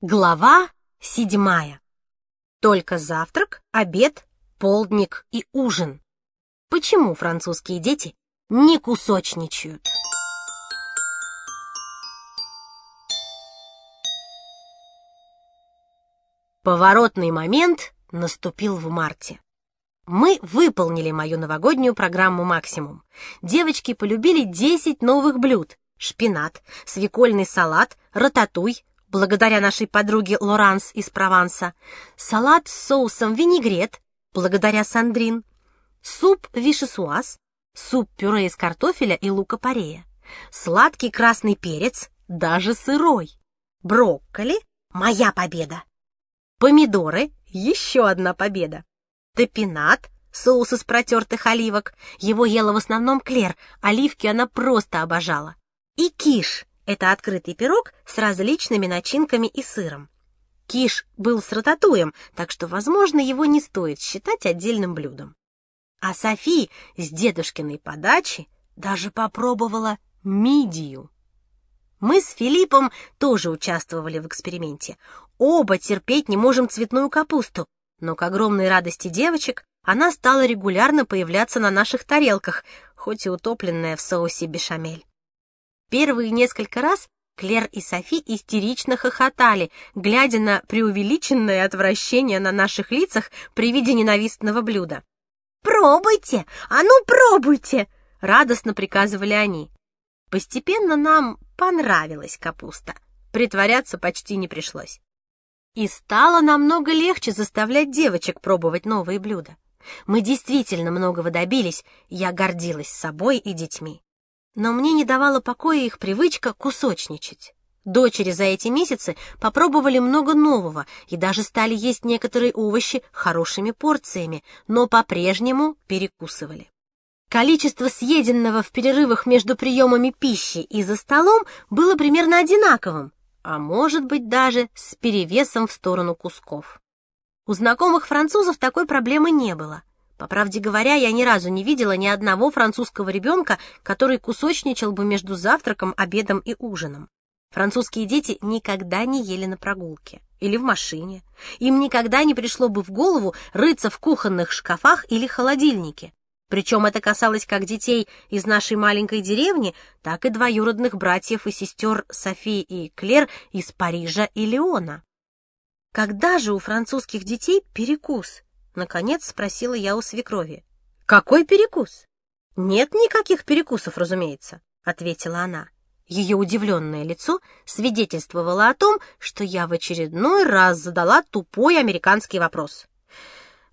Глава седьмая. Только завтрак, обед, полдник и ужин. Почему французские дети не кусочничают? Поворотный момент наступил в марте. Мы выполнили мою новогоднюю программу «Максимум». Девочки полюбили 10 новых блюд. Шпинат, свекольный салат, рататуй, благодаря нашей подруге Лоранс из Прованса, салат с соусом винегрет, благодаря Сандрин, суп вишесуаз, суп-пюре из картофеля и лука-порея, сладкий красный перец, даже сырой, брокколи — моя победа, помидоры — еще одна победа, топинат — соус из протертых оливок, его ела в основном Клер, оливки она просто обожала, и киш — это открытый пирог с различными начинками и сыром. Киш был с рататуем, так что, возможно, его не стоит считать отдельным блюдом. А Софи с дедушкиной подачи даже попробовала мидию. Мы с Филиппом тоже участвовали в эксперименте. Оба терпеть не можем цветную капусту, но к огромной радости девочек она стала регулярно появляться на наших тарелках, хоть и утопленная в соусе бешамель. Первые несколько раз Клер и Софи истерично хохотали, глядя на преувеличенное отвращение на наших лицах при виде ненавистного блюда. «Пробуйте! А ну, пробуйте!» — радостно приказывали они. Постепенно нам понравилась капуста. Притворяться почти не пришлось. И стало намного легче заставлять девочек пробовать новые блюда. Мы действительно многого добились, я гордилась собой и детьми но мне не давала покоя их привычка кусочничать. Дочери за эти месяцы попробовали много нового и даже стали есть некоторые овощи хорошими порциями, но по-прежнему перекусывали. Количество съеденного в перерывах между приемами пищи и за столом было примерно одинаковым, а может быть даже с перевесом в сторону кусков. У знакомых французов такой проблемы не было. По правде говоря, я ни разу не видела ни одного французского ребенка, который кусочничал бы между завтраком, обедом и ужином. Французские дети никогда не ели на прогулке или в машине. Им никогда не пришло бы в голову рыться в кухонных шкафах или холодильнике. Причем это касалось как детей из нашей маленькой деревни, так и двоюродных братьев и сестер Софи и Клер из Парижа и Леона. Когда же у французских детей перекус? Наконец спросила я у свекрови. «Какой перекус?» «Нет никаких перекусов, разумеется», — ответила она. Ее удивленное лицо свидетельствовало о том, что я в очередной раз задала тупой американский вопрос.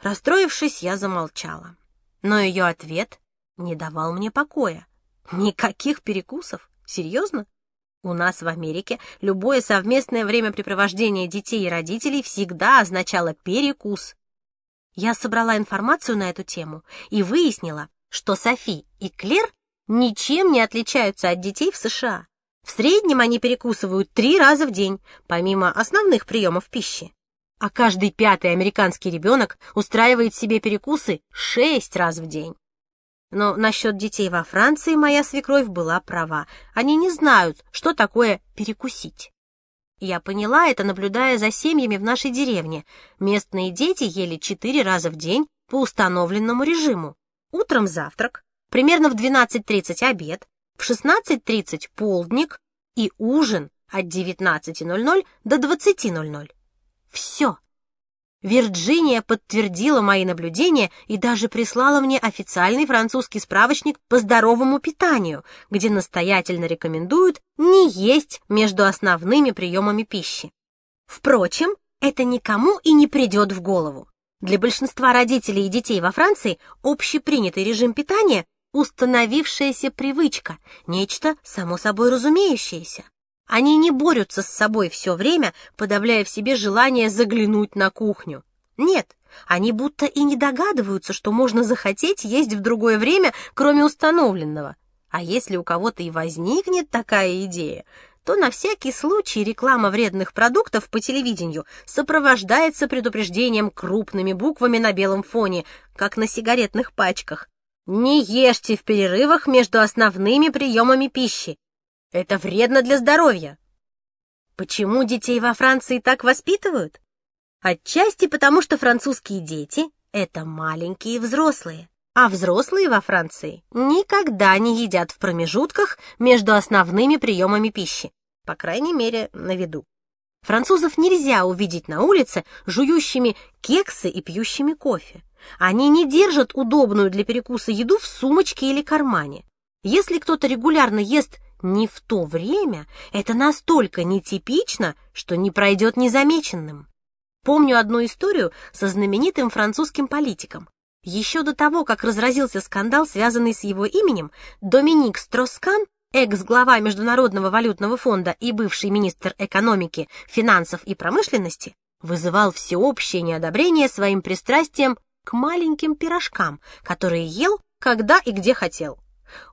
Расстроившись, я замолчала. Но ее ответ не давал мне покоя. Никаких перекусов? Серьезно? У нас в Америке любое совместное времяпрепровождение детей и родителей всегда означало перекус. Я собрала информацию на эту тему и выяснила, что Софи и Клер ничем не отличаются от детей в США. В среднем они перекусывают три раза в день, помимо основных приемов пищи. А каждый пятый американский ребенок устраивает себе перекусы шесть раз в день. Но насчет детей во Франции моя свекровь была права. Они не знают, что такое перекусить. Я поняла это, наблюдая за семьями в нашей деревне. Местные дети ели четыре раза в день по установленному режиму. Утром завтрак, примерно в 12.30 обед, в 16.30 полдник и ужин от 19.00 до 20.00. Все. Вирджиния подтвердила мои наблюдения и даже прислала мне официальный французский справочник по здоровому питанию, где настоятельно рекомендуют не есть между основными приемами пищи. Впрочем, это никому и не придет в голову. Для большинства родителей и детей во Франции общепринятый режим питания – установившаяся привычка, нечто само собой разумеющееся. Они не борются с собой все время, подавляя в себе желание заглянуть на кухню. Нет, они будто и не догадываются, что можно захотеть есть в другое время, кроме установленного. А если у кого-то и возникнет такая идея, то на всякий случай реклама вредных продуктов по телевидению сопровождается предупреждением крупными буквами на белом фоне, как на сигаретных пачках. Не ешьте в перерывах между основными приемами пищи. Это вредно для здоровья. Почему детей во Франции так воспитывают? Отчасти потому, что французские дети — это маленькие взрослые, а взрослые во Франции никогда не едят в промежутках между основными приемами пищи, по крайней мере, на виду. Французов нельзя увидеть на улице жующими кексы и пьющими кофе. Они не держат удобную для перекуса еду в сумочке или кармане. Если кто-то регулярно ест не в то время, это настолько нетипично, что не пройдет незамеченным. Помню одну историю со знаменитым французским политиком. Еще до того, как разразился скандал, связанный с его именем, Доминик Строскан, экс-глава Международного валютного фонда и бывший министр экономики, финансов и промышленности, вызывал всеобщее неодобрение своим пристрастием к маленьким пирожкам, которые ел, когда и где хотел.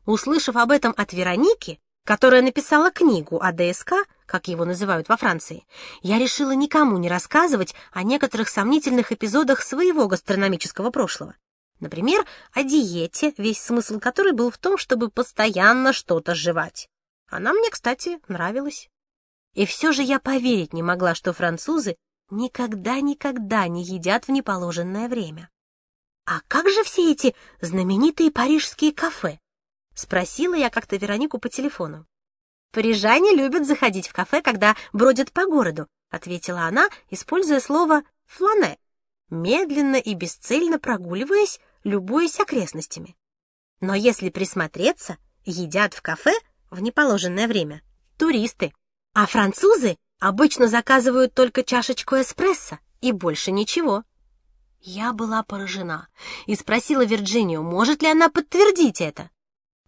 Услышав об этом от Вероники, которая написала книгу о ДСК, как его называют во Франции, я решила никому не рассказывать о некоторых сомнительных эпизодах своего гастрономического прошлого. Например, о диете, весь смысл которой был в том, чтобы постоянно что-то жевать. Она мне, кстати, нравилась. И все же я поверить не могла, что французы никогда-никогда не едят в неположенное время. А как же все эти знаменитые парижские кафе? Спросила я как-то Веронику по телефону. «Парижане любят заходить в кафе, когда бродят по городу», ответила она, используя слово «флане», медленно и бесцельно прогуливаясь, любуясь окрестностями. Но если присмотреться, едят в кафе в неположенное время туристы, а французы обычно заказывают только чашечку эспрессо и больше ничего. Я была поражена и спросила Вирджинию, может ли она подтвердить это.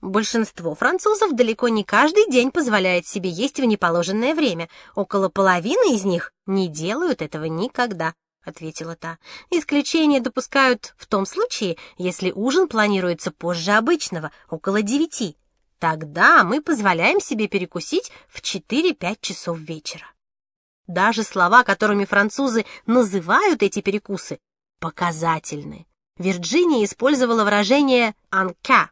Большинство французов далеко не каждый день позволяет себе есть в неположенное время. Около половины из них не делают этого никогда, ответила та. Исключения допускают в том случае, если ужин планируется позже обычного, около девяти. Тогда мы позволяем себе перекусить в 4-5 часов вечера. Даже слова, которыми французы называют эти перекусы, показательны. Вирджиния использовала выражение «анка»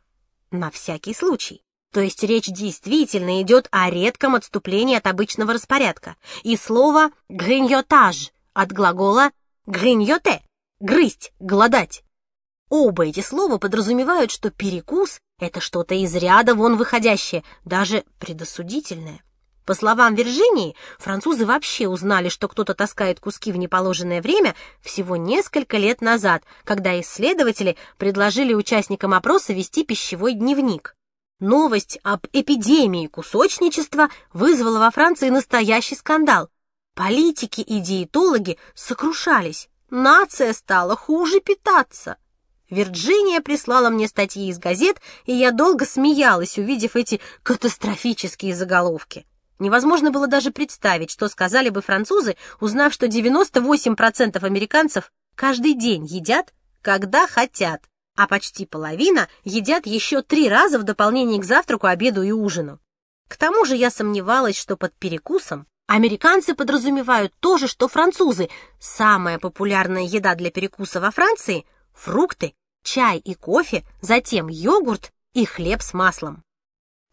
на всякий случай. То есть речь действительно идет о редком отступлении от обычного распорядка. И слово «гриньотаж» от глагола «гриньоте» — «грызть», «голодать». Оба эти слова подразумевают, что перекус — это что-то из ряда вон выходящее, даже предосудительное. По словам Виржинии, французы вообще узнали, что кто-то таскает куски в неположенное время всего несколько лет назад, когда исследователи предложили участникам опроса вести пищевой дневник. Новость об эпидемии кусочничества вызвала во Франции настоящий скандал. Политики и диетологи сокрушались. Нация стала хуже питаться. Вирджиния прислала мне статьи из газет, и я долго смеялась, увидев эти катастрофические заголовки. Невозможно было даже представить, что сказали бы французы, узнав, что 98% американцев каждый день едят, когда хотят, а почти половина едят еще три раза в дополнение к завтраку, обеду и ужину. К тому же я сомневалась, что под перекусом американцы подразумевают то же, что французы. Самая популярная еда для перекуса во Франции – фрукты, чай и кофе, затем йогурт и хлеб с маслом.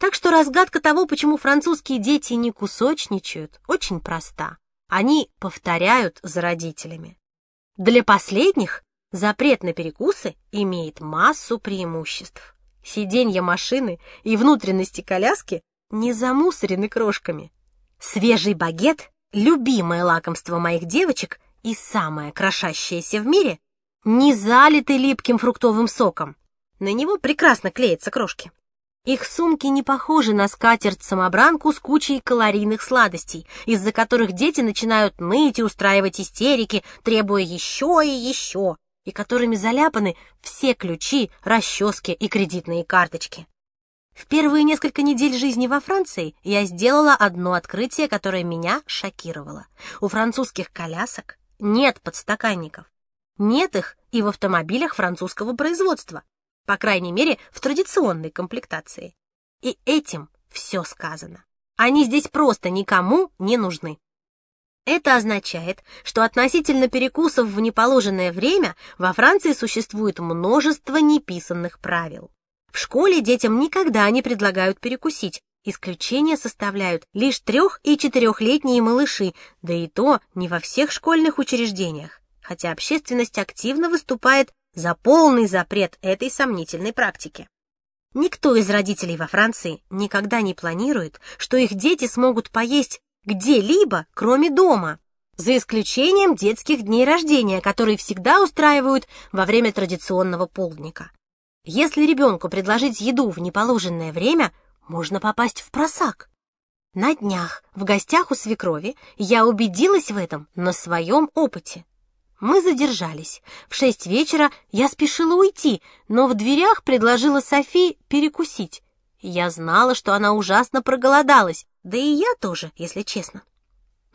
Так что разгадка того, почему французские дети не кусочничают, очень проста. Они повторяют за родителями. Для последних запрет на перекусы имеет массу преимуществ. Сиденья машины и внутренности коляски не замусорены крошками. Свежий багет — любимое лакомство моих девочек и самое крошащееся в мире — не залитый липким фруктовым соком. На него прекрасно клеятся крошки. Их сумки не похожи на скатерть-самобранку с кучей калорийных сладостей, из-за которых дети начинают ныть и устраивать истерики, требуя еще и еще, и которыми заляпаны все ключи, расчески и кредитные карточки. В первые несколько недель жизни во Франции я сделала одно открытие, которое меня шокировало. У французских колясок нет подстаканников. Нет их и в автомобилях французского производства по крайней мере, в традиционной комплектации. И этим все сказано. Они здесь просто никому не нужны. Это означает, что относительно перекусов в неположенное время во Франции существует множество неписанных правил. В школе детям никогда не предлагают перекусить, Исключение составляют лишь трех- и четырехлетние малыши, да и то не во всех школьных учреждениях, хотя общественность активно выступает за полный запрет этой сомнительной практики. Никто из родителей во Франции никогда не планирует, что их дети смогут поесть где-либо, кроме дома, за исключением детских дней рождения, которые всегда устраивают во время традиционного полдника. Если ребенку предложить еду в неположенное время, можно попасть в просак. На днях в гостях у свекрови я убедилась в этом на своем опыте. Мы задержались. В шесть вечера я спешила уйти, но в дверях предложила Софи перекусить. Я знала, что она ужасно проголодалась, да и я тоже, если честно.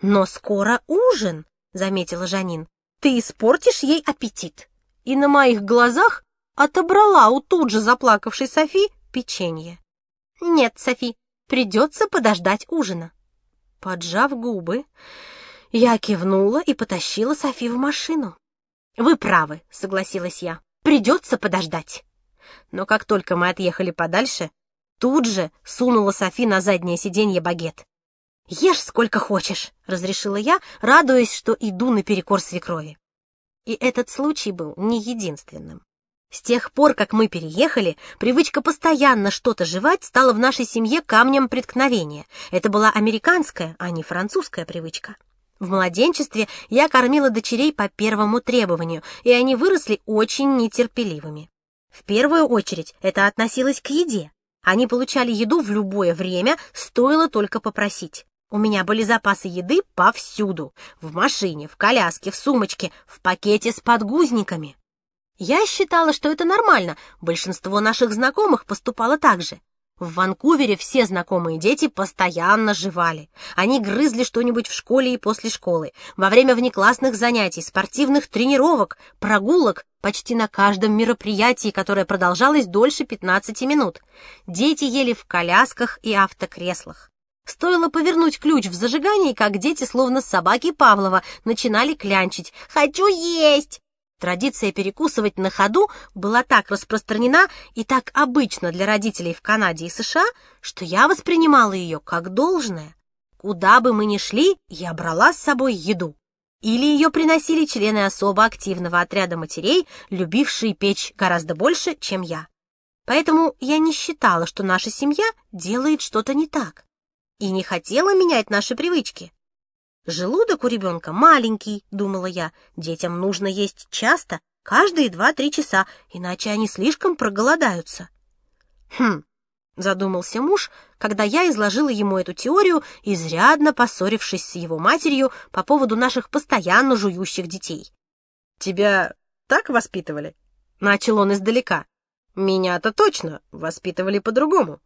«Но скоро ужин», — заметила Жанин. «Ты испортишь ей аппетит». И на моих глазах отобрала у тут же заплакавшей Софи печенье. «Нет, Софи, придется подождать ужина». Поджав губы, я кивнула и потащила Софи в машину. «Вы правы», — согласилась я. «Придется подождать». Но как только мы отъехали подальше, тут же сунула Софи на заднее сиденье багет. «Ешь сколько хочешь», — разрешила я, радуясь, что иду наперекор свекрови. И этот случай был не единственным. С тех пор, как мы переехали, привычка постоянно что-то жевать стала в нашей семье камнем преткновения. Это была американская, а не французская привычка. В младенчестве я кормила дочерей по первому требованию, и они выросли очень нетерпеливыми. В первую очередь это относилось к еде. Они получали еду в любое время, стоило только попросить. У меня были запасы еды повсюду. В машине, в коляске, в сумочке, в пакете с подгузниками. Я считала, что это нормально. Большинство наших знакомых поступало так же. В Ванкувере все знакомые дети постоянно жевали. Они грызли что-нибудь в школе и после школы, во время внеклассных занятий, спортивных тренировок, прогулок, почти на каждом мероприятии, которое продолжалось дольше 15 минут. Дети ели в колясках и автокреслах. Стоило повернуть ключ в зажигании, как дети, словно собаки Павлова, начинали клянчить «Хочу есть!» Традиция перекусывать на ходу была так распространена и так обычна для родителей в Канаде и США, что я воспринимала ее как должное. Куда бы мы ни шли, я брала с собой еду. Или ее приносили члены особо активного отряда матерей, любившие печь гораздо больше, чем я. Поэтому я не считала, что наша семья делает что-то не так. И не хотела менять наши привычки. Желудок у ребенка маленький, думала я. Детям нужно есть часто, каждые два-три часа, иначе они слишком проголодаются. Хм, задумался муж, когда я изложила ему эту теорию, изрядно поссорившись с его матерью по поводу наших постоянно жующих детей. «Тебя так воспитывали?» — начал он издалека. «Меня-то точно воспитывали по-другому».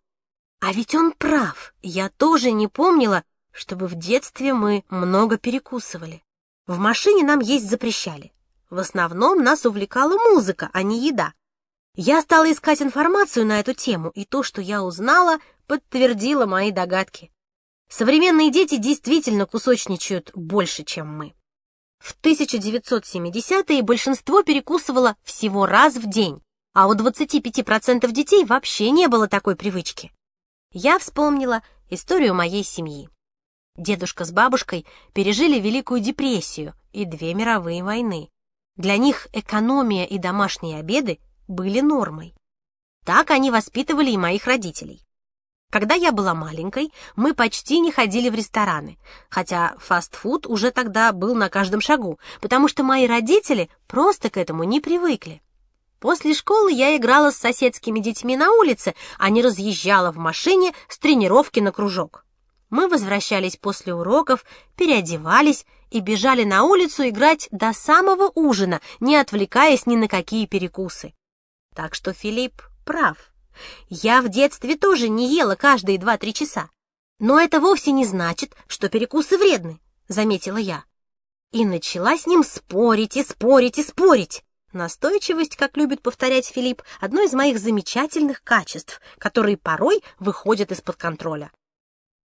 А ведь он прав. Я тоже не помнила, чтобы в детстве мы много перекусывали. В машине нам есть запрещали. В основном нас увлекала музыка, а не еда. Я стала искать информацию на эту тему, и то, что я узнала, подтвердило мои догадки. Современные дети действительно кусочничают больше, чем мы. В 1970-е большинство перекусывало всего раз в день, а у 25% детей вообще не было такой привычки. Я вспомнила историю моей семьи. Дедушка с бабушкой пережили Великую депрессию и две мировые войны. Для них экономия и домашние обеды были нормой. Так они воспитывали и моих родителей. Когда я была маленькой, мы почти не ходили в рестораны, хотя фастфуд уже тогда был на каждом шагу, потому что мои родители просто к этому не привыкли. После школы я играла с соседскими детьми на улице, а не разъезжала в машине с тренировки на кружок. Мы возвращались после уроков, переодевались и бежали на улицу играть до самого ужина, не отвлекаясь ни на какие перекусы. Так что Филипп прав. Я в детстве тоже не ела каждые два-три часа. Но это вовсе не значит, что перекусы вредны, заметила я. И начала с ним спорить и спорить и спорить. Настойчивость, как любит повторять Филипп, одно из моих замечательных качеств, которые порой выходят из-под контроля.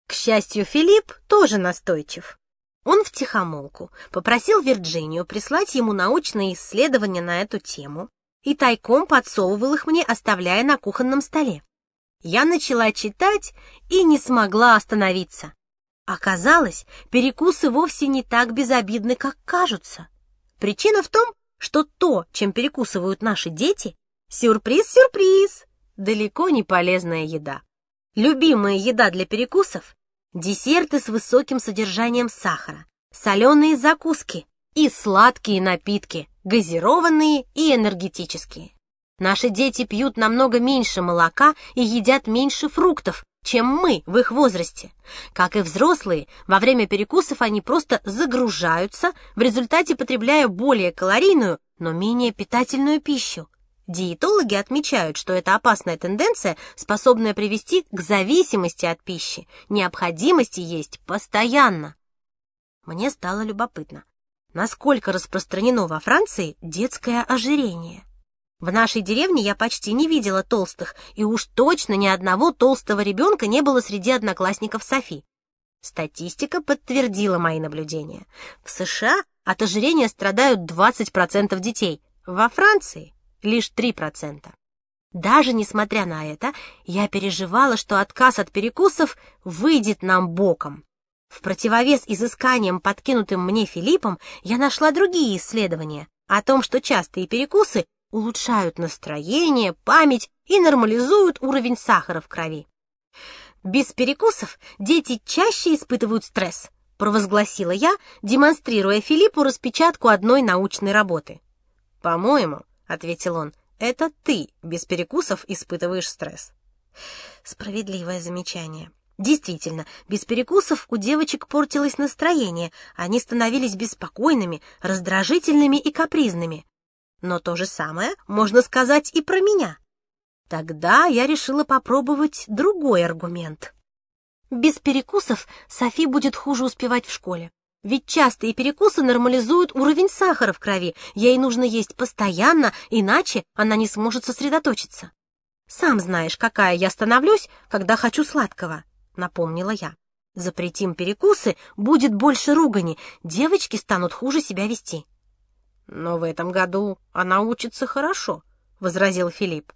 К счастью, Филипп тоже настойчив. Он втихомолку попросил Вирджинию прислать ему научные исследования на эту тему и тайком подсовывал их мне, оставляя на кухонном столе. Я начала читать и не смогла остановиться. Оказалось, перекусы вовсе не так безобидны, как кажутся. Причина в том, что то, чем перекусывают наши дети, сюрприз-сюрприз, далеко не полезная еда. Любимая еда для перекусов – десерты с высоким содержанием сахара, соленые закуски и сладкие напитки, газированные и энергетические. Наши дети пьют намного меньше молока и едят меньше фруктов, чем мы в их возрасте. Как и взрослые, во время перекусов они просто загружаются, в результате потребляя более калорийную, но менее питательную пищу. Диетологи отмечают, что эта опасная тенденция, способная привести к зависимости от пищи, необходимости есть постоянно. Мне стало любопытно, насколько распространено во Франции детское ожирение. В нашей деревне я почти не видела толстых, и уж точно ни одного толстого ребенка не было среди одноклассников Софи. Статистика подтвердила мои наблюдения. В США от ожирения страдают 20% детей, во Франции лишь 3%. Даже несмотря на это, я переживала, что отказ от перекусов выйдет нам боком. В противовес изысканиям, подкинутым мне Филиппом, я нашла другие исследования о том, что частые перекусы улучшают настроение, память и нормализуют уровень сахара в крови. Без перекусов дети чаще испытывают стресс, провозгласила я, демонстрируя Филиппу распечатку одной научной работы. «По-моему», — ответил он, — «это ты без перекусов испытываешь стресс». Справедливое замечание. Действительно, без перекусов у девочек портилось настроение, они становились беспокойными, раздражительными и капризными. Но то же самое можно сказать и про меня. Тогда я решила попробовать другой аргумент. Без перекусов Софи будет хуже успевать в школе. Ведь частые перекусы нормализуют уровень сахара в крови. Ей нужно есть постоянно, иначе она не сможет сосредоточиться. «Сам знаешь, какая я становлюсь, когда хочу сладкого», — напомнила я. «Запретим перекусы, будет больше ругани, девочки станут хуже себя вести». «Но в этом году она учится хорошо», — возразил Филипп.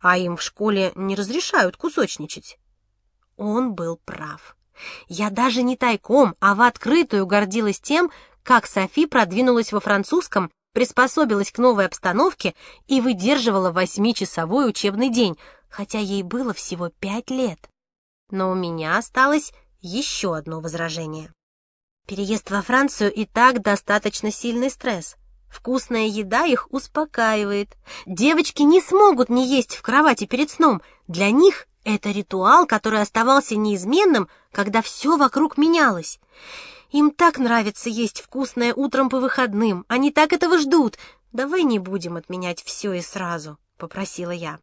«А им в школе не разрешают кусочничать». Он был прав. Я даже не тайком, а в открытую гордилась тем, как Софи продвинулась во французском, приспособилась к новой обстановке и выдерживала восьмичасовой учебный день, хотя ей было всего пять лет. Но у меня осталось еще одно возражение. Переезд во Францию и так достаточно сильный стресс. Вкусная еда их успокаивает. Девочки не смогут не есть в кровати перед сном. Для них это ритуал, который оставался неизменным, когда все вокруг менялось. Им так нравится есть вкусное утром по выходным. Они так этого ждут. Давай не будем отменять все и сразу, попросила я.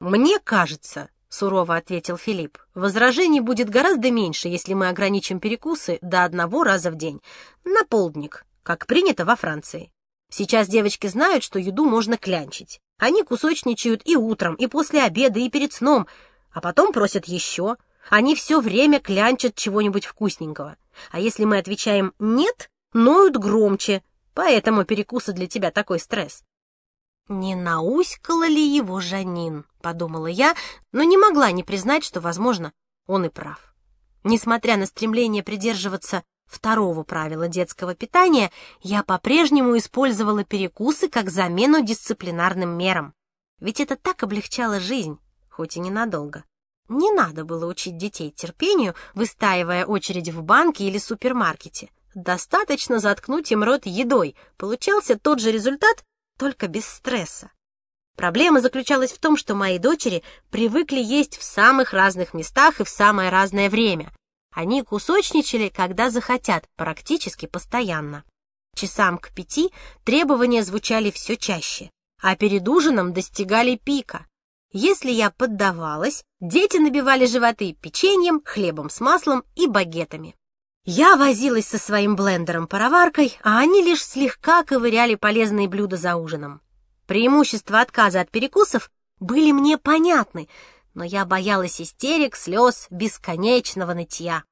Мне кажется, сурово ответил Филипп, возражений будет гораздо меньше, если мы ограничим перекусы до одного раза в день, на полдник, как принято во Франции. Сейчас девочки знают, что еду можно клянчить. Они кусочничают и утром, и после обеда, и перед сном, а потом просят еще. Они все время клянчат чего-нибудь вкусненького. А если мы отвечаем «нет», ноют громче, поэтому перекусы для тебя такой стресс. «Не науськала ли его Жанин?» — подумала я, но не могла не признать, что, возможно, он и прав. Несмотря на стремление придерживаться второго правила детского питания, я по-прежнему использовала перекусы как замену дисциплинарным мерам. Ведь это так облегчало жизнь, хоть и ненадолго. Не надо было учить детей терпению, выстаивая очередь в банке или супермаркете. Достаточно заткнуть им рот едой. Получался тот же результат, только без стресса. Проблема заключалась в том, что мои дочери привыкли есть в самых разных местах и в самое разное время. Они кусочничали, когда захотят, практически постоянно. Часам к пяти требования звучали все чаще, а перед ужином достигали пика. Если я поддавалась, дети набивали животы печеньем, хлебом с маслом и багетами. Я возилась со своим блендером-пароваркой, а они лишь слегка ковыряли полезные блюда за ужином. Преимущества отказа от перекусов были мне понятны, но я боялась истерик, слез, бесконечного нытья.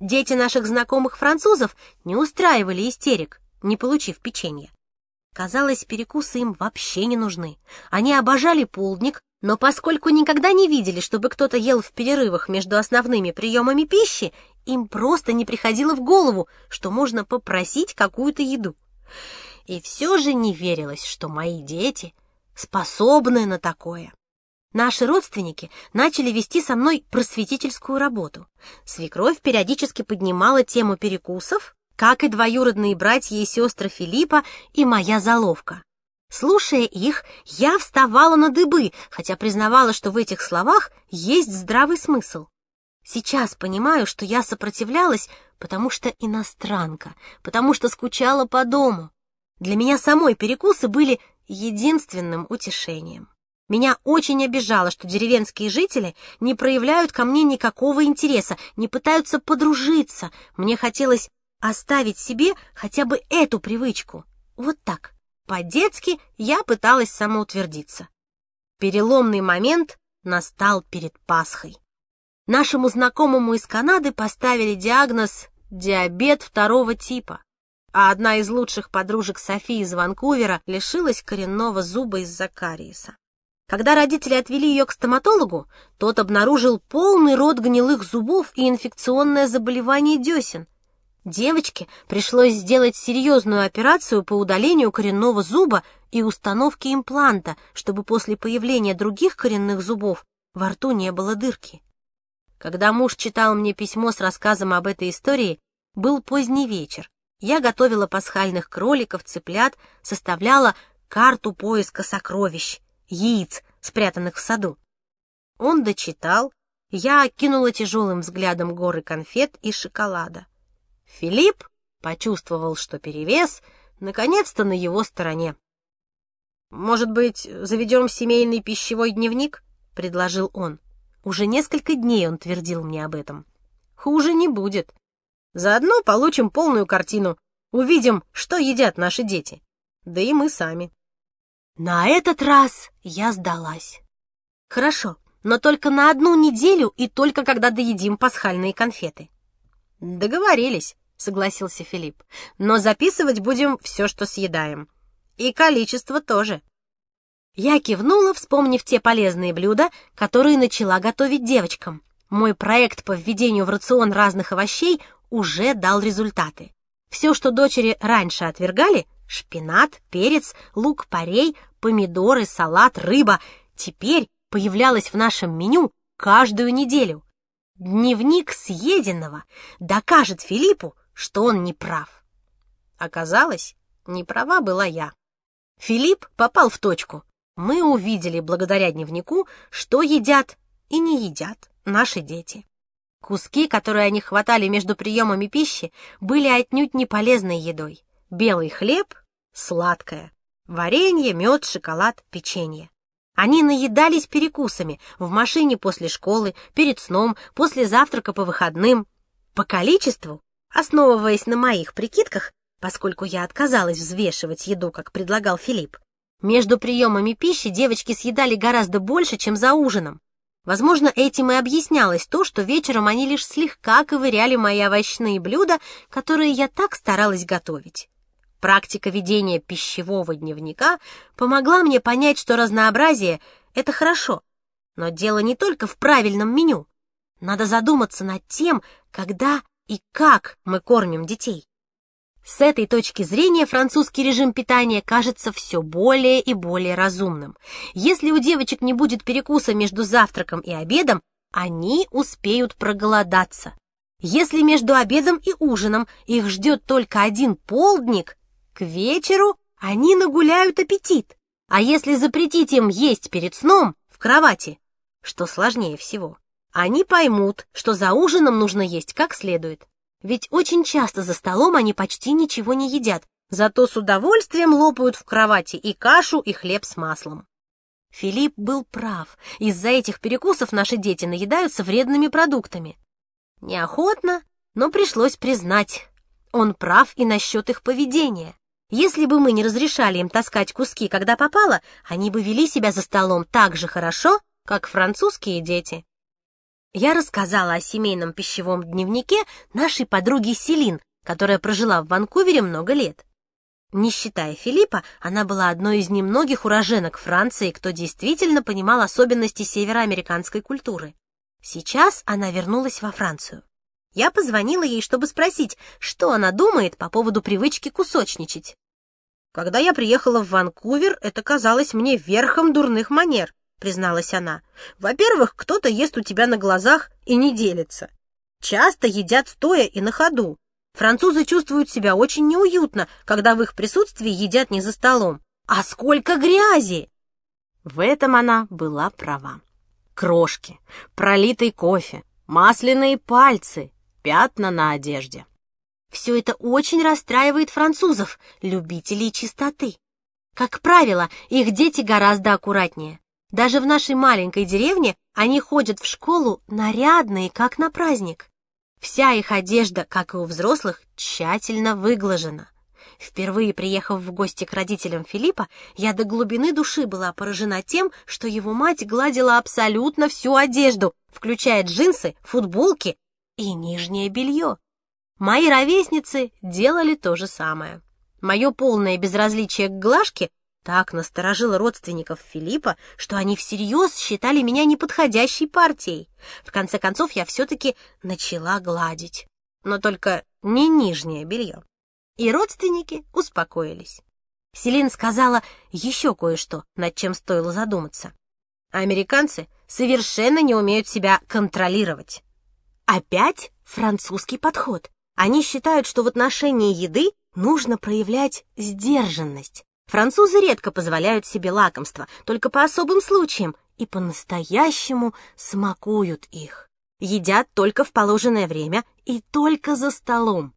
Дети наших знакомых французов не устраивали истерик, не получив печенье. Казалось, перекусы им вообще не нужны. Они обожали полдник, Но поскольку никогда не видели, чтобы кто-то ел в перерывах между основными приемами пищи, им просто не приходило в голову, что можно попросить какую-то еду. И все же не верилось, что мои дети способны на такое. Наши родственники начали вести со мной просветительскую работу. Свекровь периодически поднимала тему перекусов, как и двоюродные братья и сестры Филиппа и моя заловка. Слушая их, я вставала на дыбы, хотя признавала, что в этих словах есть здравый смысл. Сейчас понимаю, что я сопротивлялась, потому что иностранка, потому что скучала по дому. Для меня самой перекусы были единственным утешением. Меня очень обижало, что деревенские жители не проявляют ко мне никакого интереса, не пытаются подружиться. Мне хотелось оставить себе хотя бы эту привычку. Вот так. По-детски я пыталась самоутвердиться. Переломный момент настал перед Пасхой. Нашему знакомому из Канады поставили диагноз «диабет второго типа», а одна из лучших подружек Софии из Ванкувера лишилась коренного зуба из-за кариеса. Когда родители отвели ее к стоматологу, тот обнаружил полный рот гнилых зубов и инфекционное заболевание десен. Девочке пришлось сделать серьезную операцию по удалению коренного зуба и установке импланта, чтобы после появления других коренных зубов во рту не было дырки. Когда муж читал мне письмо с рассказом об этой истории, был поздний вечер. Я готовила пасхальных кроликов, цыплят, составляла карту поиска сокровищ яиц, спрятанных в саду. Он дочитал, я окинула тяжелым взглядом горы конфет и шоколада. Филипп почувствовал, что перевес наконец-то на его стороне. «Может быть, заведем семейный пищевой дневник?» — предложил он. Уже несколько дней он твердил мне об этом. «Хуже не будет. Заодно получим полную картину, увидим, что едят наши дети, да и мы сами». На этот раз я сдалась. Хорошо, но только на одну неделю и только когда доедим пасхальные конфеты. Договорились, согласился Филипп. Но записывать будем все, что съедаем. И количество тоже. Я кивнула, вспомнив те полезные блюда, которые начала готовить девочкам. Мой проект по введению в рацион разных овощей уже дал результаты. Все, что дочери раньше отвергали, Шпинат, перец, лук-порей, помидоры, салат, рыба теперь появлялась в нашем меню каждую неделю. Дневник съеденного докажет Филиппу, что он не прав. Оказалось, не права была я. Филипп попал в точку. Мы увидели благодаря дневнику, что едят и не едят наши дети. Куски, которые они хватали между приемами пищи, были отнюдь не полезной едой белый хлеб, сладкое, варенье, мед, шоколад, печенье. Они наедались перекусами в машине после школы, перед сном, после завтрака по выходным. По количеству, основываясь на моих прикидках, поскольку я отказалась взвешивать еду, как предлагал Филипп, между приемами пищи девочки съедали гораздо больше, чем за ужином. Возможно, этим и объяснялось то, что вечером они лишь слегка ковыряли мои овощные блюда, которые я так старалась готовить. Практика ведения пищевого дневника помогла мне понять, что разнообразие — это хорошо. Но дело не только в правильном меню. Надо задуматься над тем, когда и как мы кормим детей. С этой точки зрения французский режим питания кажется все более и более разумным. Если у девочек не будет перекуса между завтраком и обедом, они успеют проголодаться. Если между обедом и ужином их ждет только один полдник, к вечеру они нагуляют аппетит. А если запретить им есть перед сном в кровати, что сложнее всего, они поймут, что за ужином нужно есть как следует. Ведь очень часто за столом они почти ничего не едят, зато с удовольствием лопают в кровати и кашу, и хлеб с маслом. Филипп был прав. Из-за этих перекусов наши дети наедаются вредными продуктами. Неохотно, но пришлось признать. Он прав и насчет их поведения. Если бы мы не разрешали им таскать куски, когда попало, они бы вели себя за столом так же хорошо, как французские дети. Я рассказала о семейном пищевом дневнике нашей подруге Селин, которая прожила в Ванкувере много лет. Не считая Филиппа, она была одной из немногих уроженок Франции, кто действительно понимал особенности североамериканской культуры. Сейчас она вернулась во Францию. Я позвонила ей, чтобы спросить, что она думает по поводу привычки кусочничать. Когда я приехала в Ванкувер, это казалось мне верхом дурных манер, призналась она. Во-первых, кто-то ест у тебя на глазах и не делится. Часто едят стоя и на ходу. Французы чувствуют себя очень неуютно, когда в их присутствии едят не за столом. А сколько грязи! В этом она была права. Крошки, пролитый кофе, масляные пальцы, пятна на одежде. Все это очень расстраивает французов, любителей чистоты. Как правило, их дети гораздо аккуратнее. Даже в нашей маленькой деревне они ходят в школу нарядные, как на праздник. Вся их одежда, как и у взрослых, тщательно выглажена. Впервые приехав в гости к родителям Филиппа, я до глубины души была поражена тем, что его мать гладила абсолютно всю одежду, включая джинсы, футболки и нижнее белье. Мои ровесницы делали то же самое. Мое полное безразличие к глажке так насторожило родственников Филиппа, что они всерьез считали меня неподходящей партией. В конце концов, я все-таки начала гладить. Но только не нижнее белье. И родственники успокоились. Селин сказала еще кое-что, над чем стоило задуматься. Американцы совершенно не умеют себя контролировать. Опять французский подход. Они считают, что в отношении еды нужно проявлять сдержанность. Французы редко позволяют себе лакомства, только по особым случаям, и по-настоящему смакуют их. Едят только в положенное время и только за столом.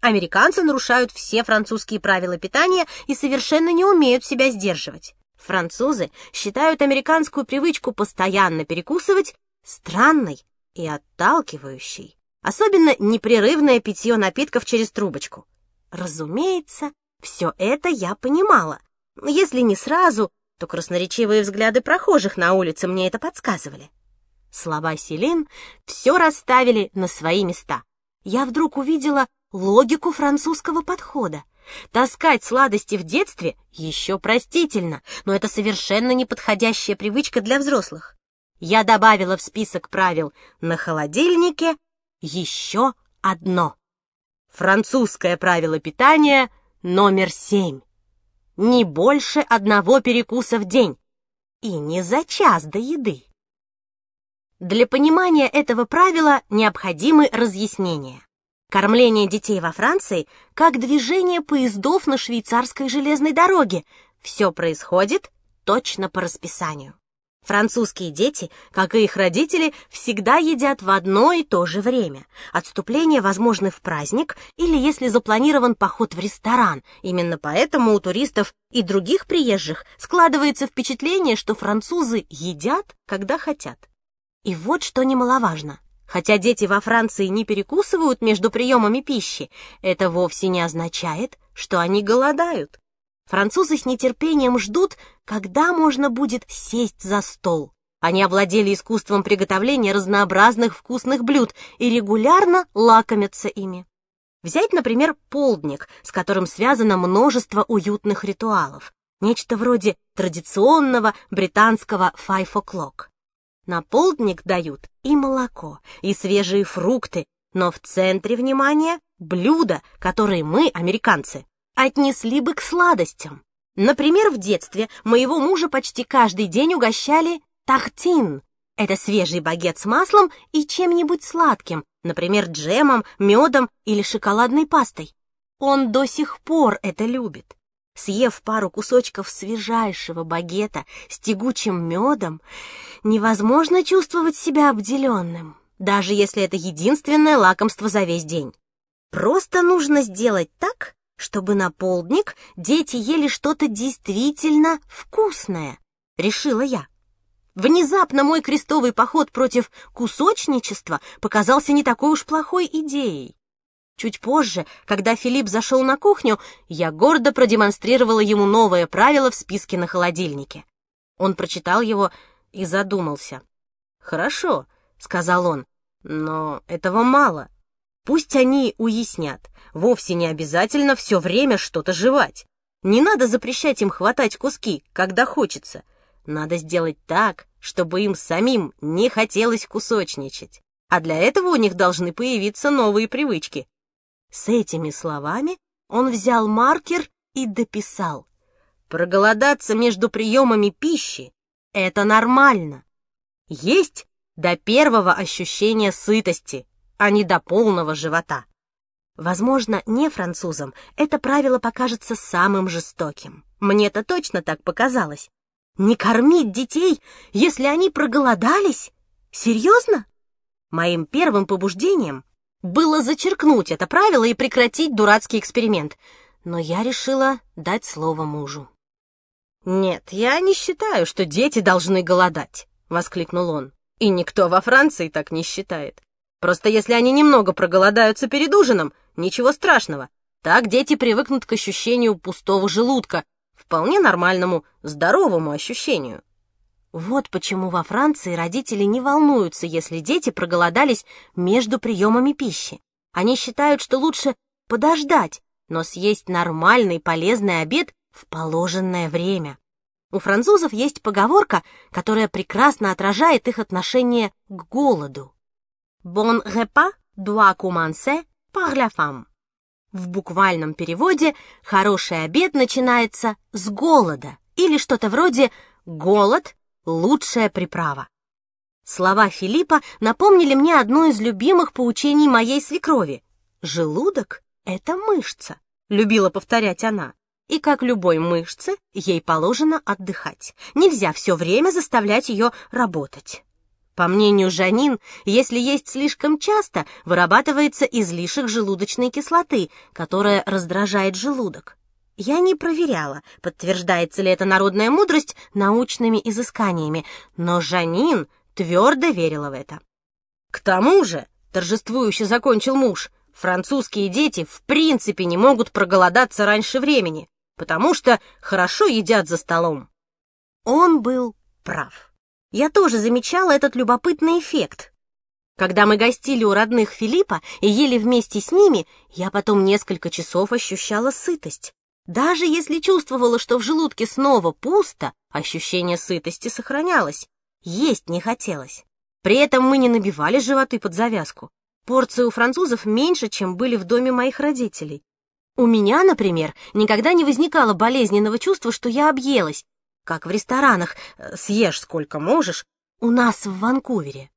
Американцы нарушают все французские правила питания и совершенно не умеют себя сдерживать. Французы считают американскую привычку постоянно перекусывать странной и отталкивающей. Особенно непрерывное питье напитков через трубочку. Разумеется, все это я понимала. Если не сразу, то красноречивые взгляды прохожих на улице мне это подсказывали. Слова Селин все расставили на свои места. Я вдруг увидела логику французского подхода. Таскать сладости в детстве еще простительно, но это совершенно неподходящая привычка для взрослых. Я добавила в список правил на холодильнике еще одно. Французское правило питания — Номер семь. Не больше одного перекуса в день. И не за час до еды. Для понимания этого правила необходимы разъяснения. Кормление детей во Франции как движение поездов на швейцарской железной дороге. Все происходит точно по расписанию. Французские дети, как и их родители, всегда едят в одно и то же время. Отступления возможны в праздник или если запланирован поход в ресторан. Именно поэтому у туристов и других приезжих складывается впечатление, что французы едят, когда хотят. И вот что немаловажно. Хотя дети во Франции не перекусывают между приемами пищи, это вовсе не означает, что они голодают. Французы с нетерпением ждут, когда можно будет сесть за стол. Они овладели искусством приготовления разнообразных вкусных блюд и регулярно лакомятся ими. Взять, например, полдник, с которым связано множество уютных ритуалов. Нечто вроде традиционного британского five o'clock. На полдник дают и молоко, и свежие фрукты, но в центре внимания блюда, которые мы, американцы, отнесли бы к сладостям. Например, в детстве моего мужа почти каждый день угощали тахтин. Это свежий багет с маслом и чем-нибудь сладким, например, джемом, медом или шоколадной пастой. Он до сих пор это любит. Съев пару кусочков свежайшего багета с тягучим медом, невозможно чувствовать себя обделенным, даже если это единственное лакомство за весь день. Просто нужно сделать так, чтобы на полдник дети ели что-то действительно вкусное, решила я. Внезапно мой крестовый поход против кусочничества показался не такой уж плохой идеей. Чуть позже, когда Филипп зашел на кухню, я гордо продемонстрировала ему новое правило в списке на холодильнике. Он прочитал его и задумался. «Хорошо», — сказал он, — «но этого мало. Пусть они уяснят, вовсе не обязательно все время что-то жевать. Не надо запрещать им хватать куски, когда хочется. Надо сделать так, чтобы им самим не хотелось кусочничать. А для этого у них должны появиться новые привычки. С этими словами он взял маркер и дописал. Проголодаться между приемами пищи — это нормально. Есть до первого ощущения сытости, а не до полного живота. Возможно, не французам это правило покажется самым жестоким. Мне-то точно так показалось. Не кормить детей, если они проголодались? Серьезно? Моим первым побуждением было зачеркнуть это правило и прекратить дурацкий эксперимент, но я решила дать слово мужу. «Нет, я не считаю, что дети должны голодать», — воскликнул он. «И никто во Франции так не считает. Просто если они немного проголодаются перед ужином, ничего страшного. Так дети привыкнут к ощущению пустого желудка, вполне нормальному, здоровому ощущению. Вот почему во Франции родители не волнуются, если дети проголодались между приемами пищи. Они считают, что лучше подождать, но съесть нормальный полезный обед в положенное время. У французов есть поговорка, которая прекрасно отражает их отношение к голоду. «Bon repas doit commencer par la femme». В буквальном переводе «хороший обед начинается с голода» или что-то вроде «голод — лучшая приправа». Слова Филиппа напомнили мне одно из любимых поучений моей свекрови. «Желудок — это мышца», — любила повторять она. И как любой мышце, ей положено отдыхать. Нельзя все время заставлять ее работать. По мнению Жанин, если есть слишком часто, вырабатывается излишек желудочной кислоты, которая раздражает желудок. Я не проверяла, подтверждается ли эта народная мудрость научными изысканиями, но Жанин твердо верила в это. К тому же, торжествующе закончил муж, французские дети в принципе не могут проголодаться раньше времени, потому что хорошо едят за столом. Он был прав я тоже замечала этот любопытный эффект. Когда мы гостили у родных Филиппа и ели вместе с ними, я потом несколько часов ощущала сытость. Даже если чувствовала, что в желудке снова пусто, ощущение сытости сохранялось. Есть не хотелось. При этом мы не набивали животы под завязку. Порции у французов меньше, чем были в доме моих родителей. У меня, например, никогда не возникало болезненного чувства, что я объелась, как в ресторанах, э, съешь сколько можешь, у нас в Ванкувере.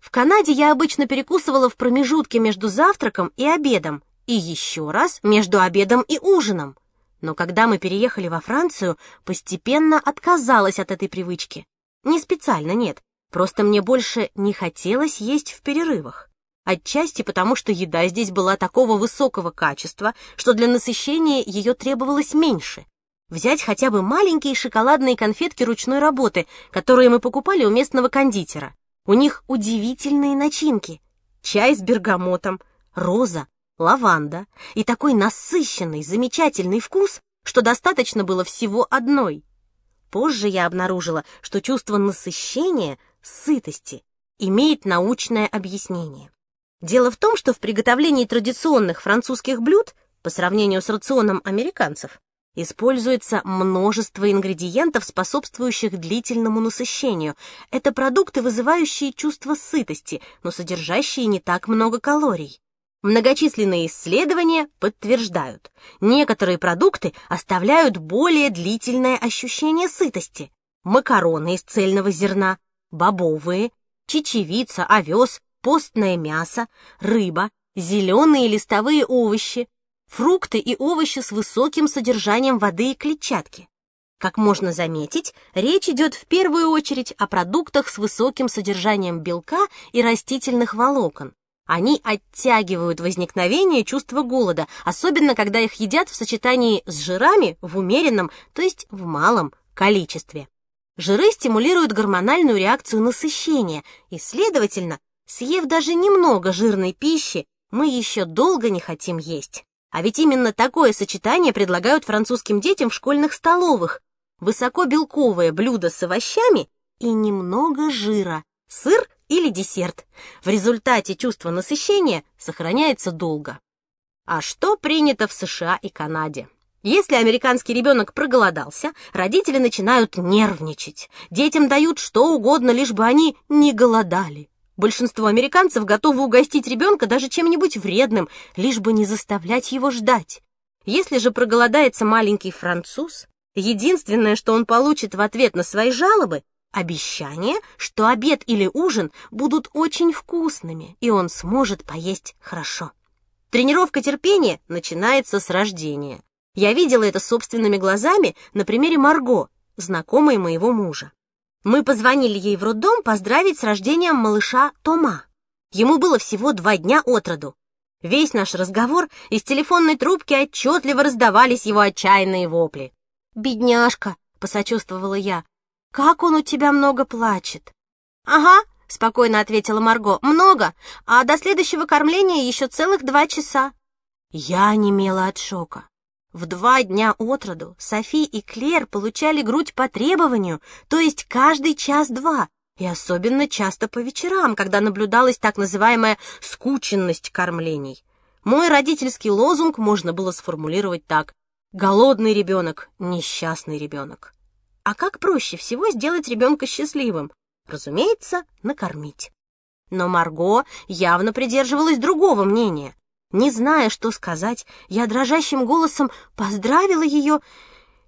В Канаде я обычно перекусывала в промежутке между завтраком и обедом, и еще раз между обедом и ужином. Но когда мы переехали во Францию, постепенно отказалась от этой привычки. Не специально, нет, просто мне больше не хотелось есть в перерывах. Отчасти потому, что еда здесь была такого высокого качества, что для насыщения ее требовалось меньше. Взять хотя бы маленькие шоколадные конфетки ручной работы, которые мы покупали у местного кондитера. У них удивительные начинки. Чай с бергамотом, роза, лаванда и такой насыщенный, замечательный вкус, что достаточно было всего одной. Позже я обнаружила, что чувство насыщения, сытости, имеет научное объяснение. Дело в том, что в приготовлении традиционных французских блюд, по сравнению с рационом американцев, Используется множество ингредиентов, способствующих длительному насыщению. Это продукты, вызывающие чувство сытости, но содержащие не так много калорий. Многочисленные исследования подтверждают, некоторые продукты оставляют более длительное ощущение сытости. Макароны из цельного зерна, бобовые, чечевица, овес, постное мясо, рыба, зеленые листовые овощи, фрукты и овощи с высоким содержанием воды и клетчатки. Как можно заметить, речь идет в первую очередь о продуктах с высоким содержанием белка и растительных волокон. Они оттягивают возникновение чувства голода, особенно когда их едят в сочетании с жирами в умеренном, то есть в малом количестве. Жиры стимулируют гормональную реакцию насыщения, и, следовательно, съев даже немного жирной пищи, мы еще долго не хотим есть. А ведь именно такое сочетание предлагают французским детям в школьных столовых. Высокобелковое блюдо с овощами и немного жира, сыр или десерт. В результате чувство насыщения сохраняется долго. А что принято в США и Канаде? Если американский ребенок проголодался, родители начинают нервничать. Детям дают что угодно, лишь бы они не голодали. Большинство американцев готовы угостить ребенка даже чем-нибудь вредным, лишь бы не заставлять его ждать. Если же проголодается маленький француз, единственное, что он получит в ответ на свои жалобы, обещание, что обед или ужин будут очень вкусными, и он сможет поесть хорошо. Тренировка терпения начинается с рождения. Я видела это собственными глазами на примере Марго, знакомой моего мужа. Мы позвонили ей в роддом поздравить с рождением малыша Тома. Ему было всего два дня от роду. Весь наш разговор из телефонной трубки отчетливо раздавались его отчаянные вопли. «Бедняжка», — посочувствовала я, — «как он у тебя много плачет». «Ага», — спокойно ответила Марго, — «много, а до следующего кормления еще целых два часа». Я немела от шока. В два дня от роду Софи и Клер получали грудь по требованию, то есть каждый час-два, и особенно часто по вечерам, когда наблюдалась так называемая скученность кормлений. Мой родительский лозунг можно было сформулировать так «Голодный ребенок, несчастный ребенок». А как проще всего сделать ребенка счастливым? Разумеется, накормить. Но Марго явно придерживалась другого мнения. Не зная, что сказать, я дрожащим голосом поздравила ее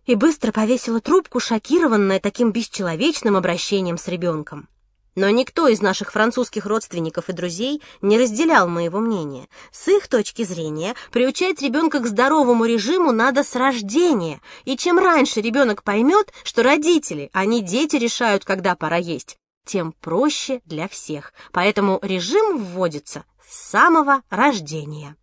и быстро повесила трубку, шокированная таким бесчеловечным обращением с ребенком. Но никто из наших французских родственников и друзей не разделял моего мнения. С их точки зрения, приучать ребенка к здоровому режиму надо с рождения, и чем раньше ребенок поймет, что родители, а не дети решают, когда пора есть, тем проще для всех. Поэтому режим вводится с самого рождения.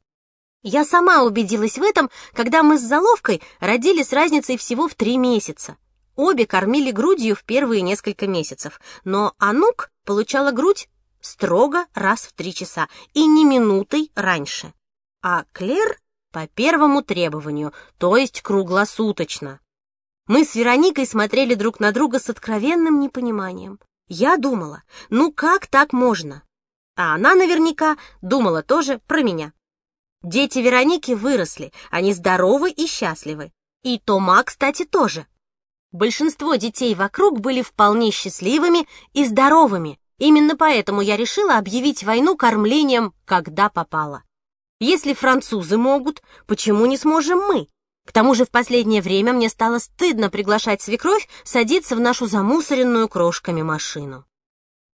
Я сама убедилась в этом, когда мы с Заловкой родили с разницей всего в три месяца. Обе кормили грудью в первые несколько месяцев, но Анук получала грудь строго раз в три часа и не минутой раньше. А Клер по первому требованию, то есть круглосуточно. Мы с Вероникой смотрели друг на друга с откровенным непониманием. Я думала, ну как так можно? А она наверняка думала тоже про меня. Дети Вероники выросли, они здоровы и счастливы. И Тома, кстати, тоже. Большинство детей вокруг были вполне счастливыми и здоровыми. Именно поэтому я решила объявить войну кормлением, когда попало. Если французы могут, почему не сможем мы? К тому же в последнее время мне стало стыдно приглашать свекровь садиться в нашу замусоренную крошками машину.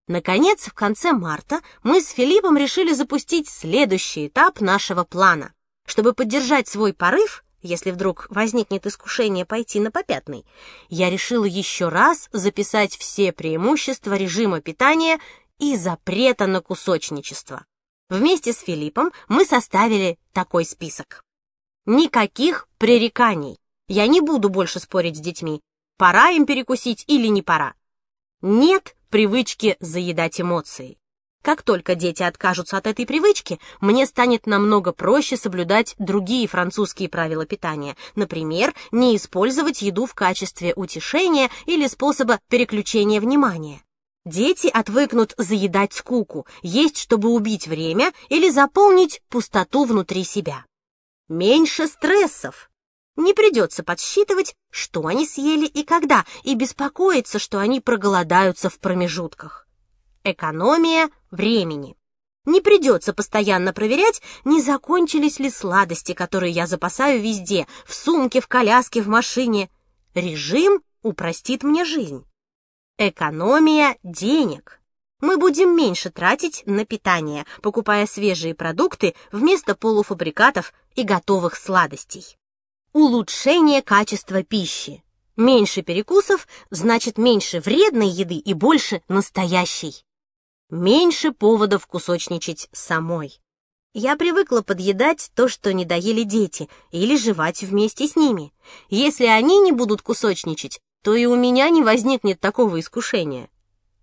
Наконец, в конце марта мы с Филиппом решили запустить следующий этап нашего плана. Чтобы поддержать свой порыв, если вдруг возникнет искушение пойти на попятный, я решила еще раз записать все преимущества режима питания и запрета на кусочничество. Вместе с Филиппом мы составили такой список. Никаких пререканий. Я не буду больше спорить с детьми, пора им перекусить или не пора. Нет привычки заедать эмоции. Как только дети откажутся от этой привычки, мне станет намного проще соблюдать другие французские правила питания. Например, не использовать еду в качестве утешения или способа переключения внимания. Дети отвыкнут заедать скуку, есть, чтобы убить время или заполнить пустоту внутри себя. Меньше стрессов, не придется подсчитывать, что они съели и когда, и беспокоиться, что они проголодаются в промежутках. Экономия времени. Не придется постоянно проверять, не закончились ли сладости, которые я запасаю везде, в сумке, в коляске, в машине. Режим упростит мне жизнь. Экономия денег. Мы будем меньше тратить на питание, покупая свежие продукты вместо полуфабрикатов и готовых сладостей. Улучшение качества пищи. Меньше перекусов значит меньше вредной еды и больше настоящей. Меньше поводов кусочничать самой. Я привыкла подъедать то, что не доели дети, или жевать вместе с ними. Если они не будут кусочничать, то и у меня не возникнет такого искушения.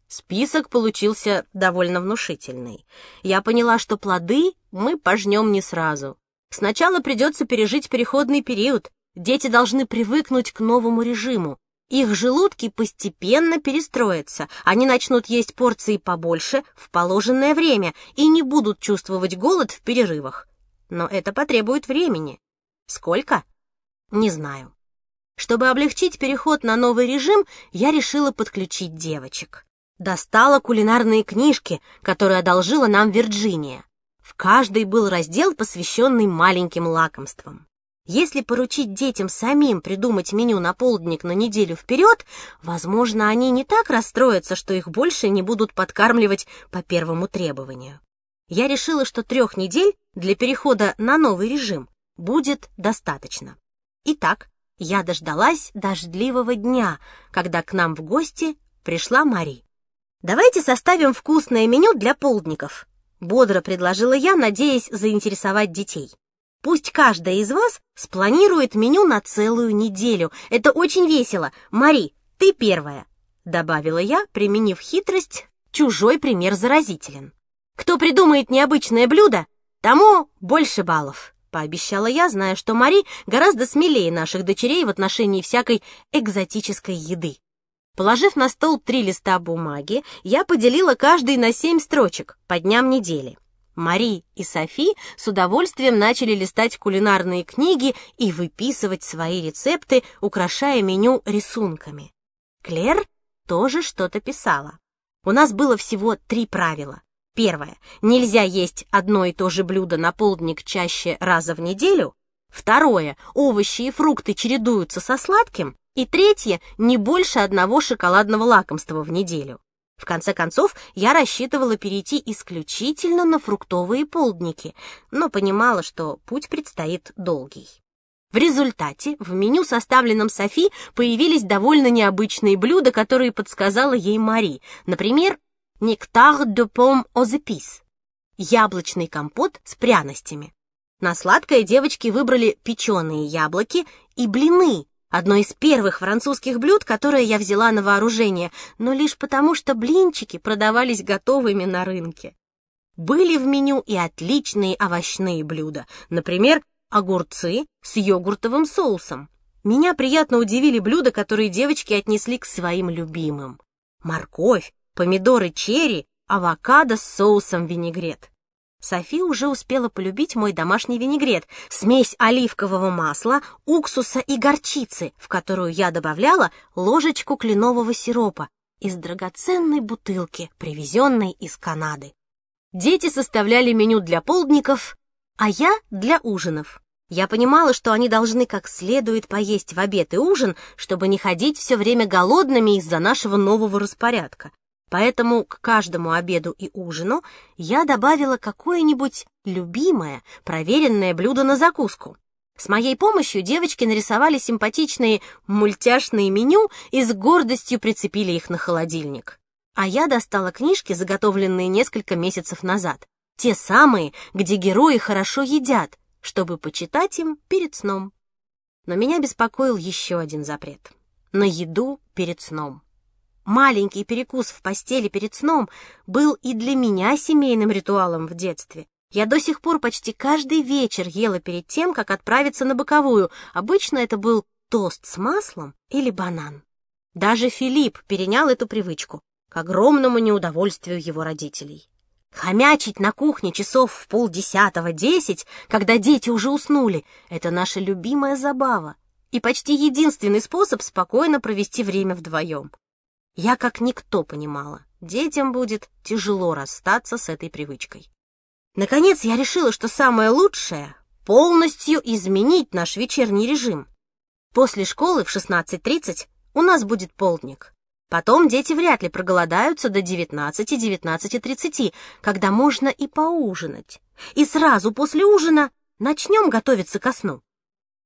Список получился довольно внушительный. Я поняла, что плоды мы пожнем не сразу. Сначала придется пережить переходный период. Дети должны привыкнуть к новому режиму. Их желудки постепенно перестроятся. Они начнут есть порции побольше в положенное время и не будут чувствовать голод в перерывах. Но это потребует времени. Сколько? Не знаю. Чтобы облегчить переход на новый режим, я решила подключить девочек. Достала кулинарные книжки, которые одолжила нам Вирджиния. В каждой был раздел, посвященный маленьким лакомствам. Если поручить детям самим придумать меню на полдник на неделю вперед, возможно, они не так расстроятся, что их больше не будут подкармливать по первому требованию. Я решила, что трех недель для перехода на новый режим будет достаточно. Итак, я дождалась дождливого дня, когда к нам в гости пришла Мари. «Давайте составим вкусное меню для полдников», — бодро предложила я, надеясь заинтересовать детей. «Пусть каждая из вас спланирует меню на целую неделю. Это очень весело. Мари, ты первая», — добавила я, применив хитрость «чужой пример заразителен». «Кто придумает необычное блюдо, тому больше баллов» пообещала я, зная, что Мари гораздо смелее наших дочерей в отношении всякой экзотической еды. Положив на стол три листа бумаги, я поделила каждый на семь строчек по дням недели. Мари и Софи с удовольствием начали листать кулинарные книги и выписывать свои рецепты, украшая меню рисунками. Клер тоже что-то писала. У нас было всего три правила. Первое. Нельзя есть одно и то же блюдо на полдник чаще раза в неделю. Второе. Овощи и фрукты чередуются со сладким. И третье. Не больше одного шоколадного лакомства в неделю. В конце концов, я рассчитывала перейти исключительно на фруктовые полдники, но понимала, что путь предстоит долгий. В результате в меню, составленном Софи, появились довольно необычные блюда, которые подсказала ей Мари. Например, нектар де пом озепис, яблочный компот с пряностями. На сладкое девочки выбрали печеные яблоки и блины, одно из первых французских блюд, которое я взяла на вооружение, но лишь потому, что блинчики продавались готовыми на рынке. Были в меню и отличные овощные блюда, например, огурцы с йогуртовым соусом. Меня приятно удивили блюда, которые девочки отнесли к своим любимым. Морковь, помидоры черри, авокадо с соусом винегрет. Софи уже успела полюбить мой домашний винегрет, смесь оливкового масла, уксуса и горчицы, в которую я добавляла ложечку кленового сиропа из драгоценной бутылки, привезенной из Канады. Дети составляли меню для полдников, а я для ужинов. Я понимала, что они должны как следует поесть в обед и ужин, чтобы не ходить все время голодными из-за нашего нового распорядка. Поэтому к каждому обеду и ужину я добавила какое-нибудь любимое, проверенное блюдо на закуску. С моей помощью девочки нарисовали симпатичные мультяшные меню и с гордостью прицепили их на холодильник. А я достала книжки, заготовленные несколько месяцев назад. Те самые, где герои хорошо едят, чтобы почитать им перед сном. Но меня беспокоил еще один запрет. На еду перед сном. Маленький перекус в постели перед сном был и для меня семейным ритуалом в детстве. Я до сих пор почти каждый вечер ела перед тем, как отправиться на боковую. Обычно это был тост с маслом или банан. Даже Филипп перенял эту привычку, к огромному неудовольствию его родителей. Хомячить на кухне часов в полдесятого десять, когда дети уже уснули, это наша любимая забава и почти единственный способ спокойно провести время вдвоем. Я как никто понимала, детям будет тяжело расстаться с этой привычкой. Наконец я решила, что самое лучшее — полностью изменить наш вечерний режим. После школы в 16.30 у нас будет полдник. Потом дети вряд ли проголодаются до 19-19.30, когда можно и поужинать. И сразу после ужина начнем готовиться ко сну.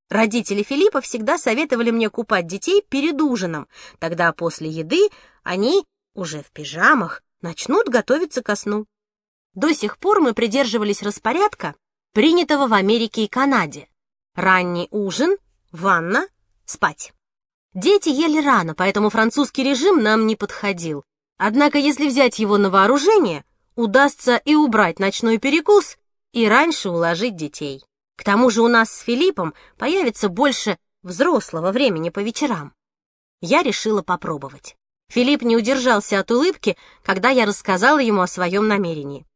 Родители Филиппа всегда советовали мне купать детей перед ужином. Тогда после еды они, уже в пижамах, начнут готовиться ко сну. До сих пор мы придерживались распорядка, принятого в Америке и Канаде. Ранний ужин, ванна, спать. Дети ели рано, поэтому французский режим нам не подходил. Однако, если взять его на вооружение, удастся и убрать ночной перекус, и раньше уложить детей. К тому же у нас с Филиппом появится больше взрослого времени по вечерам. Я решила попробовать. Филипп не удержался от улыбки, когда я рассказала ему о своем намерении.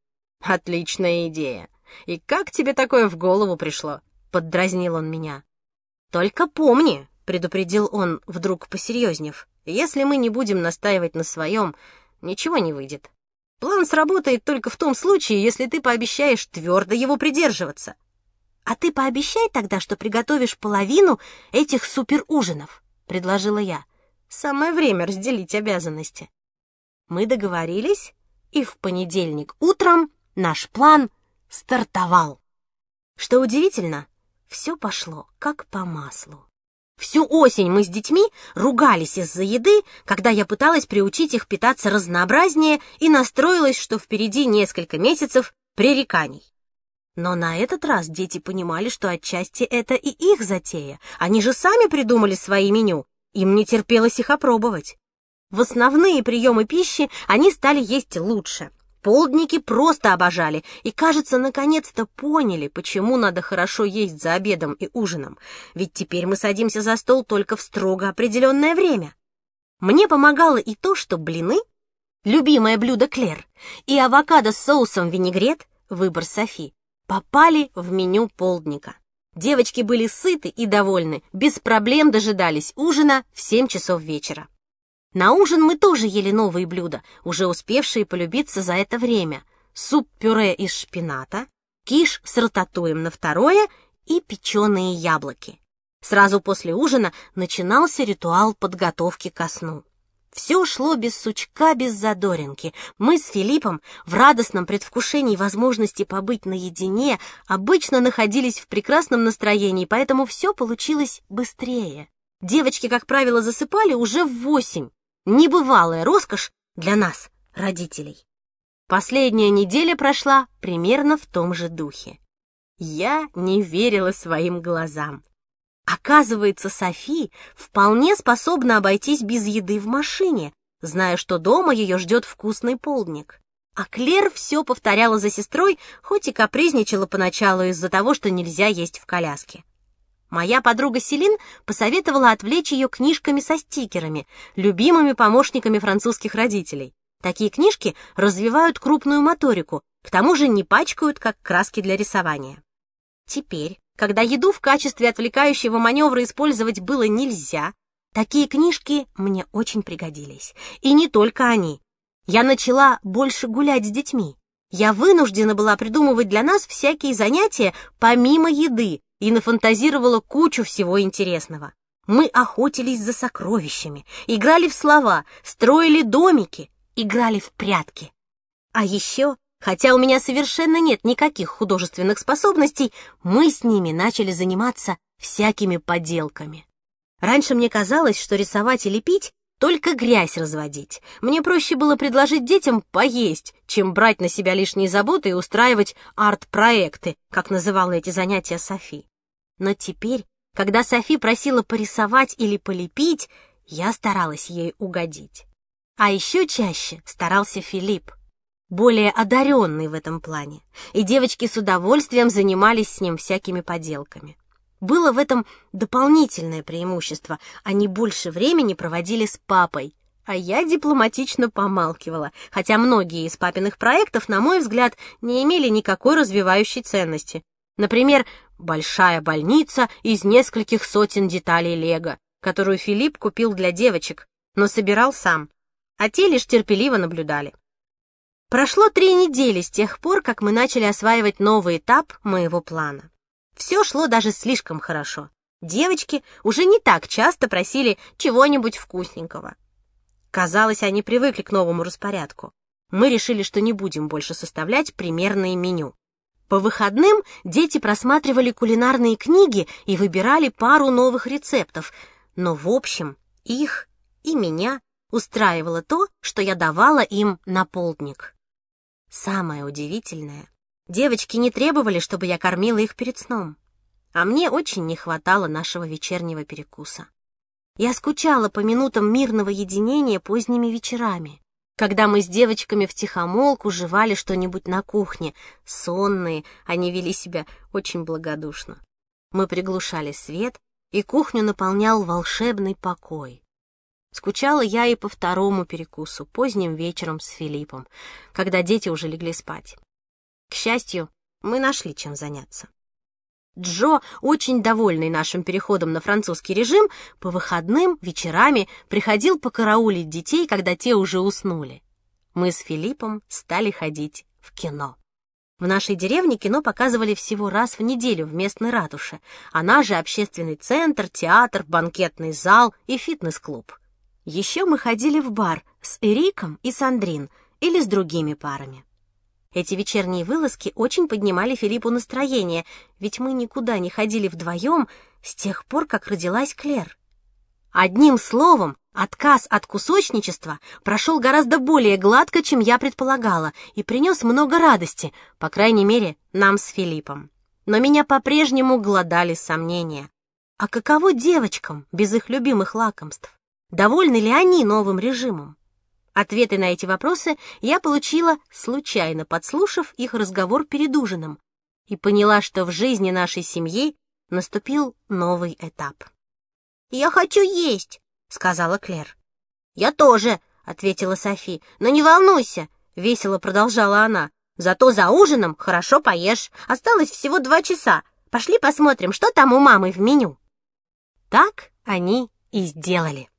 «Отличная идея! И как тебе такое в голову пришло?» — поддразнил он меня. Только помни, предупредил он, вдруг посерьезнев, если мы не будем настаивать на своем, ничего не выйдет. План сработает только в том случае, если ты пообещаешь твердо его придерживаться. А ты пообещай тогда, что приготовишь половину этих суперужинов, предложила я. Самое время разделить обязанности. Мы договорились, и в понедельник утром наш план стартовал. Что удивительно, все пошло как по маслу. Всю осень мы с детьми ругались из-за еды, когда я пыталась приучить их питаться разнообразнее и настроилась, что впереди несколько месяцев пререканий. Но на этот раз дети понимали, что отчасти это и их затея. Они же сами придумали свои меню, им не терпелось их опробовать. В основные приемы пищи они стали есть лучше, Полдники просто обожали и, кажется, наконец-то поняли, почему надо хорошо есть за обедом и ужином, ведь теперь мы садимся за стол только в строго определенное время. Мне помогало и то, что блины, любимое блюдо Клер, и авокадо с соусом винегрет, выбор Софи, попали в меню полдника. Девочки были сыты и довольны, без проблем дожидались ужина в 7 часов вечера. На ужин мы тоже ели новые блюда, уже успевшие полюбиться за это время. Суп-пюре из шпината, киш с рататуем на второе и печеные яблоки. Сразу после ужина начинался ритуал подготовки ко сну. Все шло без сучка, без задоринки. Мы с Филиппом в радостном предвкушении возможности побыть наедине обычно находились в прекрасном настроении, поэтому все получилось быстрее. Девочки, как правило, засыпали уже в восемь, Небывалая роскошь для нас, родителей. Последняя неделя прошла примерно в том же духе. Я не верила своим глазам. Оказывается, Софи вполне способна обойтись без еды в машине, зная, что дома ее ждет вкусный полдник. А Клер все повторяла за сестрой, хоть и капризничала поначалу из-за того, что нельзя есть в коляске. Моя подруга Селин посоветовала отвлечь ее книжками со стикерами, любимыми помощниками французских родителей. Такие книжки развивают крупную моторику, к тому же не пачкают, как краски для рисования. Теперь, когда еду в качестве отвлекающего маневра использовать было нельзя, такие книжки мне очень пригодились. И не только они. Я начала больше гулять с детьми. Я вынуждена была придумывать для нас всякие занятия помимо еды, и нафантазировала кучу всего интересного. Мы охотились за сокровищами, играли в слова, строили домики, играли в прятки. А еще, хотя у меня совершенно нет никаких художественных способностей, мы с ними начали заниматься всякими поделками. Раньше мне казалось, что рисовать и лепить только грязь разводить. Мне проще было предложить детям поесть, чем брать на себя лишние заботы и устраивать арт-проекты, как называла эти занятия Софи. Но теперь, когда Софи просила порисовать или полепить, я старалась ей угодить. А еще чаще старался Филипп, более одаренный в этом плане, и девочки с удовольствием занимались с ним всякими поделками. Было в этом дополнительное преимущество, они больше времени проводили с папой, а я дипломатично помалкивала, хотя многие из папиных проектов, на мой взгляд, не имели никакой развивающей ценности. Например, большая больница из нескольких сотен деталей лего, которую Филипп купил для девочек, но собирал сам, а те лишь терпеливо наблюдали. Прошло три недели с тех пор, как мы начали осваивать новый этап моего плана. Все шло даже слишком хорошо. Девочки уже не так часто просили чего-нибудь вкусненького. Казалось, они привыкли к новому распорядку. Мы решили, что не будем больше составлять примерное меню. По выходным дети просматривали кулинарные книги и выбирали пару новых рецептов, но в общем их и меня устраивало то, что я давала им на полдник. Самое удивительное, девочки не требовали, чтобы я кормила их перед сном, а мне очень не хватало нашего вечернего перекуса. Я скучала по минутам мирного единения поздними вечерами когда мы с девочками втихомолку жевали что-нибудь на кухне. Сонные, они вели себя очень благодушно. Мы приглушали свет, и кухню наполнял волшебный покой. Скучала я и по второму перекусу, поздним вечером с Филиппом, когда дети уже легли спать. К счастью, мы нашли чем заняться. Джо, очень довольный нашим переходом на французский режим, по выходным вечерами приходил покараулить детей, когда те уже уснули. Мы с Филиппом стали ходить в кино. В нашей деревне кино показывали всего раз в неделю в местной ратуше. Она же общественный центр, театр, банкетный зал и фитнес-клуб. Еще мы ходили в бар с Эриком и Сандрин или с другими парами. Эти вечерние вылазки очень поднимали Филиппу настроение, ведь мы никуда не ходили вдвоем с тех пор, как родилась Клер. Одним словом, отказ от кусочничества прошел гораздо более гладко, чем я предполагала, и принес много радости, по крайней мере, нам с Филиппом. Но меня по-прежнему гладали сомнения. А каково девочкам без их любимых лакомств? Довольны ли они новым режимом? Ответы на эти вопросы я получила, случайно подслушав их разговор перед ужином, и поняла, что в жизни нашей семьи наступил новый этап. «Я хочу есть», — сказала Клэр. «Я тоже», — ответила Софи. «Но не волнуйся», — весело продолжала она. «Зато за ужином хорошо поешь. Осталось всего два часа. Пошли посмотрим, что там у мамы в меню». Так они и сделали.